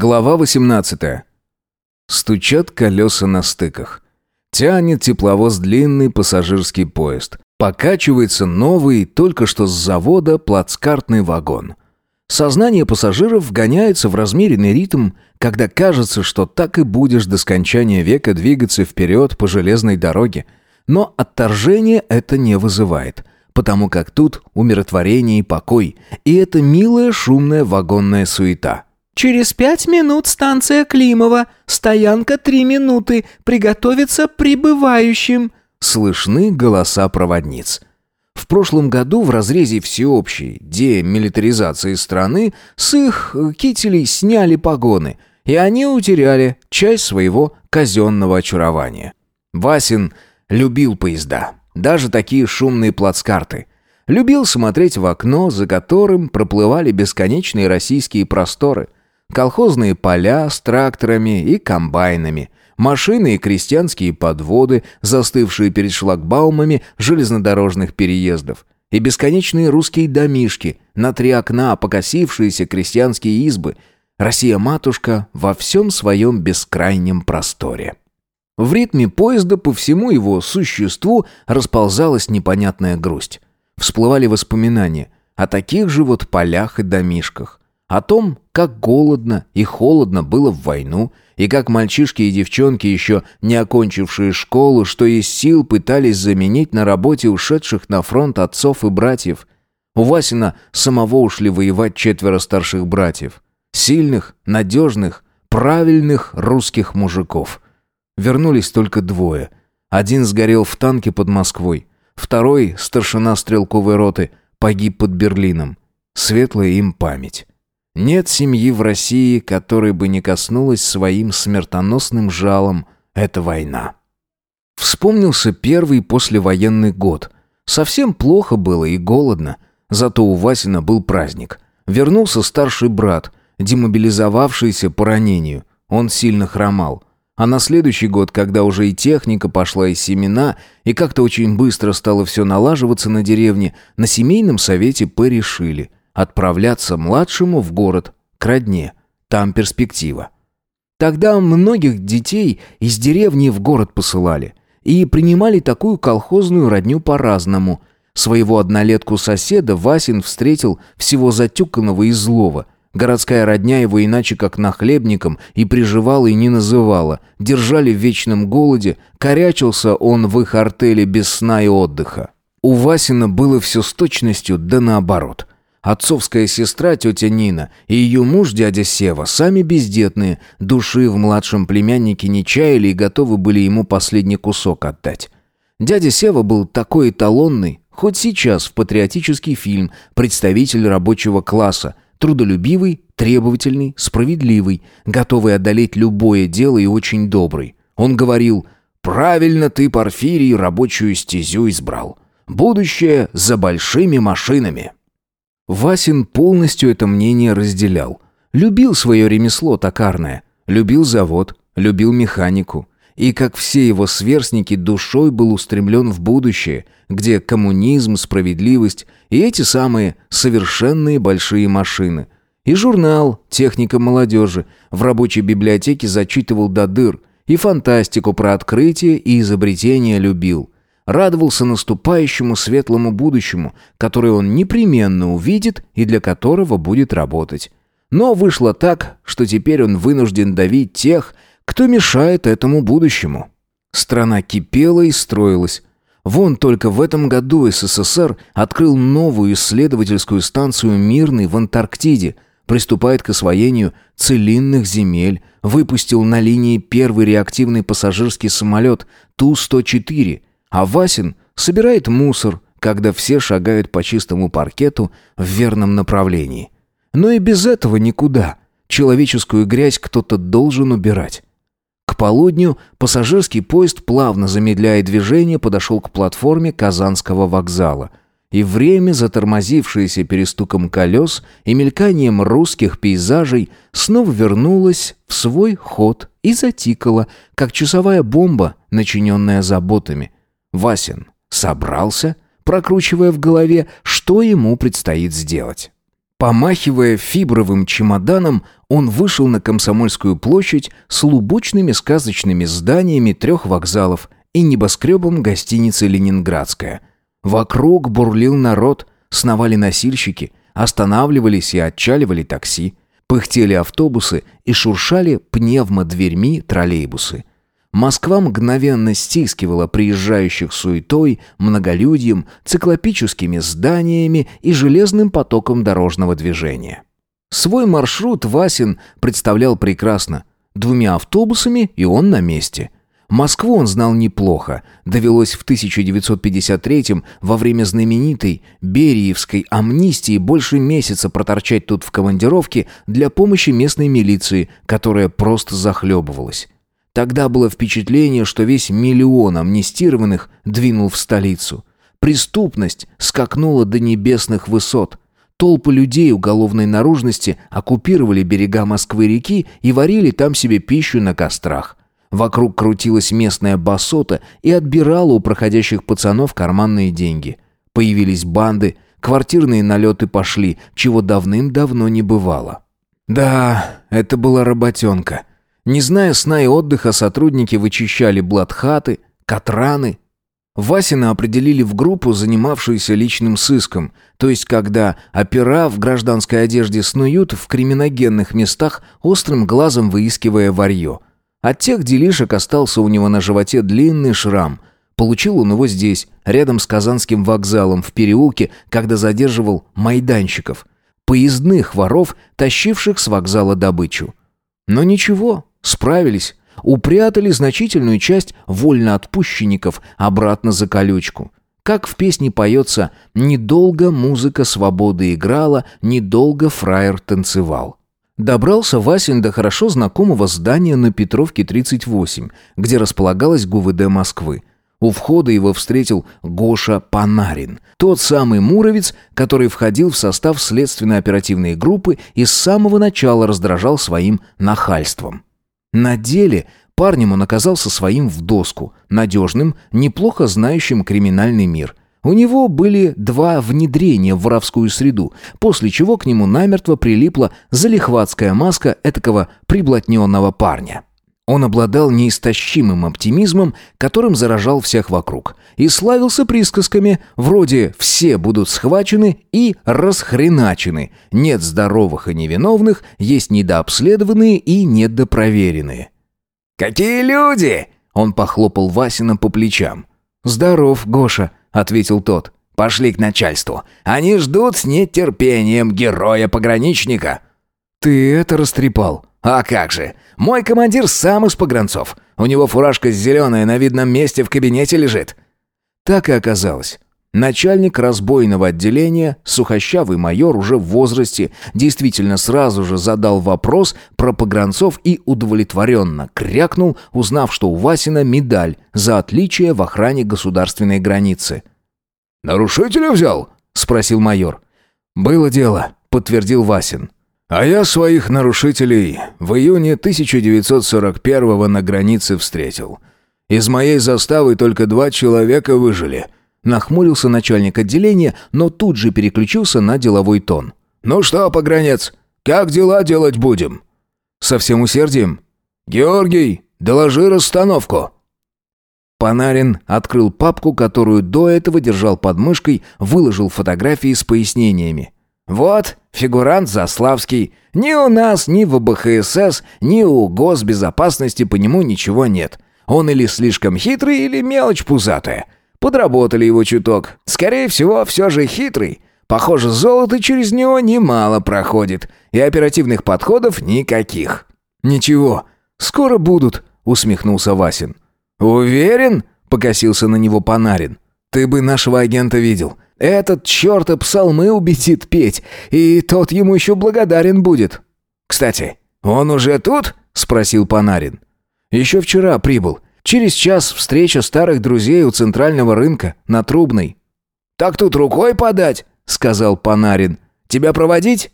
Глава 18. Стучат колеса на стыках. Тянет тепловоз длинный пассажирский поезд. Покачивается новый, только что с завода, плацкартный вагон. Сознание пассажиров вгоняется в размеренный ритм, когда кажется, что так и будешь до скончания века двигаться вперед по железной дороге. Но отторжение это не вызывает, потому как тут умиротворение и покой, и это милая шумная вагонная суета – Через пять минут станция Климова. Стоянка три минуты. Приготовиться прибывающим». Слышны голоса проводниц. В прошлом году в разрезе всеобщей демилитаризации страны с их кителей сняли погоны, и они утеряли часть своего казенного очарования. Васин любил поезда, даже такие шумные плацкарты. Любил смотреть в окно, за которым проплывали бесконечные российские просторы – Колхозные поля с тракторами и комбайнами, машины и крестьянские подводы, застывшие перед шлагбаумами железнодорожных переездов, и бесконечные русские домишки, на три окна покосившиеся крестьянские избы. Россия-матушка во всем своем бескрайнем просторе. В ритме поезда по всему его существу расползалась непонятная грусть. Всплывали воспоминания о таких же вот полях и домишках. О том, как голодно и холодно было в войну, и как мальчишки и девчонки, еще не окончившие школу, что из сил пытались заменить на работе ушедших на фронт отцов и братьев. У Васина самого ушли воевать четверо старших братьев. Сильных, надежных, правильных русских мужиков. Вернулись только двое. Один сгорел в танке под Москвой, второй, старшина стрелковой роты, погиб под Берлином. Светлая им память. Нет семьи в России, которой бы не коснулась своим смертоносным жалом эта война. Вспомнился первый послевоенный год. Совсем плохо было и голодно. Зато у Васина был праздник. Вернулся старший брат, демобилизовавшийся по ранению. Он сильно хромал. А на следующий год, когда уже и техника пошла, и семена, и как-то очень быстро стало все налаживаться на деревне, на семейном совете порешили – отправляться младшему в город, к родне. Там перспектива. Тогда многих детей из деревни в город посылали. И принимали такую колхозную родню по-разному. Своего однолетку-соседа Васин встретил всего затюканного и злого. Городская родня его иначе как нахлебником и приживала и не называла. Держали в вечном голоде, корячился он в их артели без сна и отдыха. У Васина было все с точностью да наоборот – Отцовская сестра, тетя Нина, и ее муж, дядя Сева, сами бездетные, души в младшем племяннике не чаяли и готовы были ему последний кусок отдать. Дядя Сева был такой эталонный, хоть сейчас в патриотический фильм, представитель рабочего класса, трудолюбивый, требовательный, справедливый, готовый одолеть любое дело и очень добрый. Он говорил «Правильно ты, Порфирий, рабочую стезю избрал. Будущее за большими машинами». Васин полностью это мнение разделял. Любил свое ремесло токарное, любил завод, любил механику. И, как все его сверстники, душой был устремлен в будущее, где коммунизм, справедливость и эти самые совершенные большие машины. И журнал «Техника молодежи» в рабочей библиотеке зачитывал до дыр, и фантастику про открытие и изобретение любил – радовался наступающему светлому будущему, которое он непременно увидит и для которого будет работать. Но вышло так, что теперь он вынужден давить тех, кто мешает этому будущему. Страна кипела и строилась. Вон только в этом году СССР открыл новую исследовательскую станцию «Мирный» в Антарктиде, приступает к освоению целинных земель, выпустил на линии первый реактивный пассажирский самолет Ту-104 – а Васин собирает мусор, когда все шагают по чистому паркету в верном направлении. Но и без этого никуда. Человеческую грязь кто-то должен убирать. К полудню пассажирский поезд, плавно замедляя движение, подошел к платформе Казанского вокзала. И время, затормозившееся перестуком колес и мельканием русских пейзажей, снова вернулось в свой ход и затикало, как часовая бомба, начиненная заботами – Васин собрался, прокручивая в голове, что ему предстоит сделать. Помахивая фибровым чемоданом, он вышел на Комсомольскую площадь с лубочными сказочными зданиями трех вокзалов и небоскребом гостиницы «Ленинградская». Вокруг бурлил народ, сновали носильщики, останавливались и отчаливали такси, пыхтели автобусы и шуршали пневмодверьми троллейбусы. Москва мгновенно стискивала приезжающих суетой, многолюдьем, циклопическими зданиями и железным потоком дорожного движения. Свой маршрут Васин представлял прекрасно. Двумя автобусами, и он на месте. Москву он знал неплохо. Довелось в 1953-м во время знаменитой Бериевской амнистии больше месяца проторчать тут в командировке для помощи местной милиции, которая просто захлебывалась. Тогда было впечатление, что весь миллион амнистированных двинул в столицу. Преступность скакнула до небесных высот. Толпы людей уголовной наружности оккупировали берега Москвы-реки и варили там себе пищу на кострах. Вокруг крутилась местная басота и отбирала у проходящих пацанов карманные деньги. Появились банды, квартирные налеты пошли, чего давным-давно не бывало. Да, это была работенка. Не зная сна и отдыха, сотрудники вычищали блатхаты, катраны. Васина определили в группу, занимавшуюся личным сыском, то есть когда опера в гражданской одежде снуют в криминогенных местах, острым глазом выискивая варье. От тех делишек остался у него на животе длинный шрам. Получил он его здесь, рядом с Казанским вокзалом, в переулке, когда задерживал майданщиков, поездных воров, тащивших с вокзала добычу. Но ничего, Справились. Упрятали значительную часть вольноотпущенников обратно за колючку. Как в песне поется «Недолго музыка свободы играла, недолго фраер танцевал». Добрался Васин до хорошо знакомого здания на Петровке 38, где располагалась ГУВД Москвы. У входа его встретил Гоша Панарин, тот самый муровец, который входил в состав следственно-оперативной группы и с самого начала раздражал своим нахальством. На деле парнем он оказался своим в доску, надежным, неплохо знающим криминальный мир. У него были два внедрения в воровскую среду, после чего к нему намертво прилипла залихватская маска этакого приблотненного парня. Он обладал неистощимым оптимизмом, которым заражал всех вокруг, и славился присказками вроде «все будут схвачены и расхреначены», «нет здоровых и невиновных, есть недообследованные и недопроверенные». «Какие люди!» — он похлопал Васина по плечам. «Здоров, Гоша», — ответил тот. «Пошли к начальству. Они ждут с нетерпением героя-пограничника». «Ты это растрепал?» «А как же! Мой командир сам из погранцов. У него фуражка зеленая на видном месте в кабинете лежит». Так и оказалось. Начальник разбойного отделения, сухощавый майор уже в возрасте, действительно сразу же задал вопрос про погранцов и удовлетворенно крякнул, узнав, что у Васина медаль за отличие в охране государственной границы. «Нарушителя взял?» — спросил майор. «Было дело», — подтвердил Васин. А я своих нарушителей в июне 1941-го на границе встретил. Из моей заставы только два человека выжили. Нахмурился начальник отделения, но тут же переключился на деловой тон. «Ну что, погранец, как дела делать будем?» «Со всем усердием». «Георгий, доложи расстановку». Панарин открыл папку, которую до этого держал под мышкой, выложил фотографии с пояснениями. Вот, фигурант Заславский. Ни у нас, ни в БХСС, ни у госбезопасности по нему ничего нет. Он или слишком хитрый, или мелочь пузатая. Подработали его чуток. Скорее всего, все же хитрый. Похоже, золото через него немало проходит. И оперативных подходов никаких. «Ничего, скоро будут», — усмехнулся Васин. «Уверен?» — покосился на него Панарин. «Ты бы нашего агента видел. Этот черт псалмы убедит петь, и тот ему еще благодарен будет. Кстати, он уже тут? спросил Панарин. Еще вчера прибыл. Через час встреча старых друзей у центрального рынка на Трубной. Так тут рукой подать, сказал Панарин. Тебя проводить?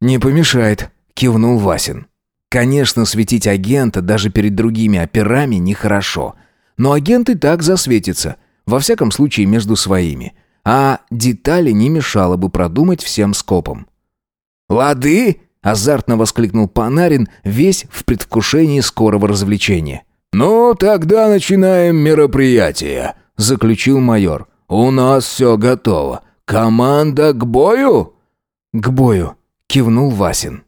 Не помешает, кивнул Васин. Конечно, светить агента даже перед другими операми нехорошо. Но агент и так засветится, во всяком случае между своими. А детали не мешало бы продумать всем скопом. «Лады?» — азартно воскликнул Панарин, весь в предвкушении скорого развлечения. «Ну, тогда начинаем мероприятие», — заключил майор. «У нас все готово. Команда к бою?» «К бою», — кивнул Васин.